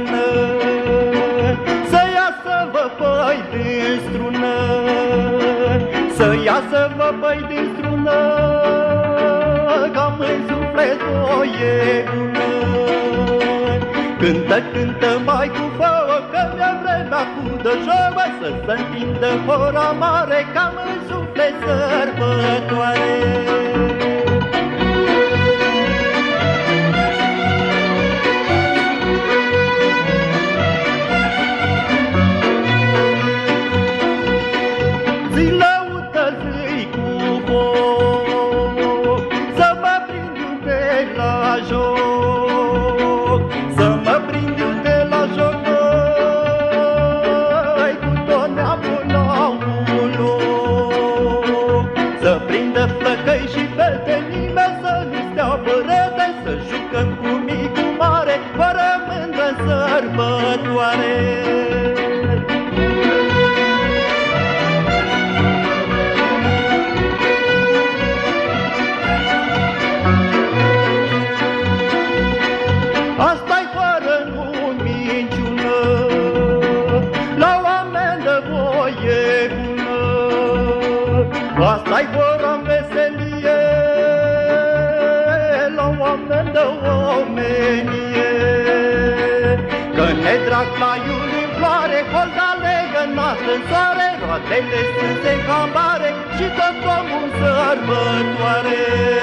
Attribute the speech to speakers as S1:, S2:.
S1: strună, Să iasă vă păi din strună, Să iasă vă păi din strună, Cam în suflet o e bună. Cântă, cântă mai cu foc, Că mi-a vremea cu de joa, Să se întindă hora mare, Cam în suflet sărbătoare. Joc Să mă prind eu de la joc măi Cu tot neamul la un loc. Să prindă flăcăi și fete nimeni Să nu stea bărăte Să jucăm cu micu mare Fără mândră sărbătoare bună. Asta-i fără veselie La oameni de omenie. Că ne drag la iuli floare Holda legănat în soare Roatele strânse în cambare Și tot omul sărbătoare